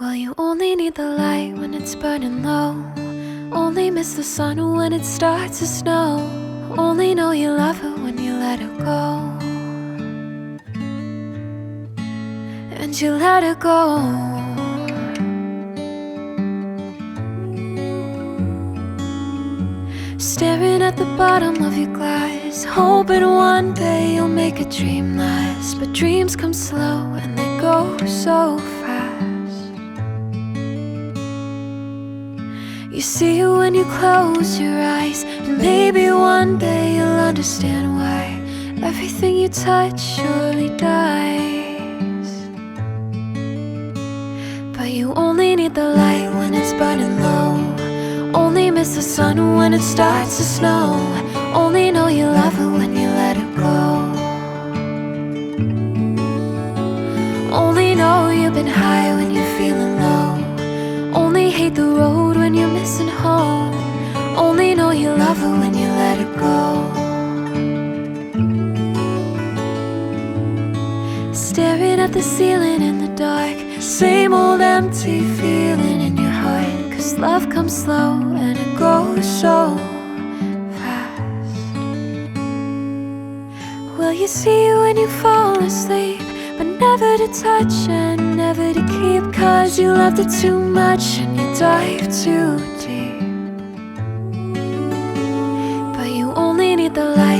Well, you only need the light when it's burning low. Only miss the sun when it starts to snow. Only know you love her when you let her go. And you let her go. Staring at the bottom of your glass, hoping one day you'll make a dream last. But dreams come slow and they go so fast. You see it when you close your eyes, and maybe one day you'll understand why everything you touch surely dies. But you only need the light when it's burning low. Only miss the sun when it starts to snow. Only know you love it when you let it go. Only know you've been high when you're feeling low. Only hate the road Staring at the ceiling in the dark. Same old empty feeling in your heart. Cause love comes slow and it goes so fast. Will you see when you fall asleep? But never to touch and never to keep. Cause you loved it too much and you dive too deep. But you only need the light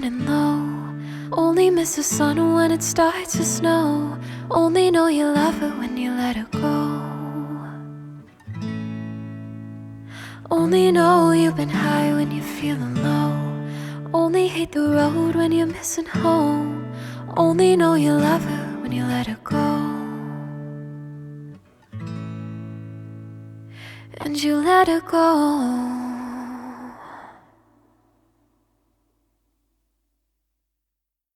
Burning low. Only miss the sun when it starts to snow. Only know you love her when you let her go. Only know you've been high when you're feeling low. Only hate the road when you're missing home. Only know you love her when you let her go. And you let her go.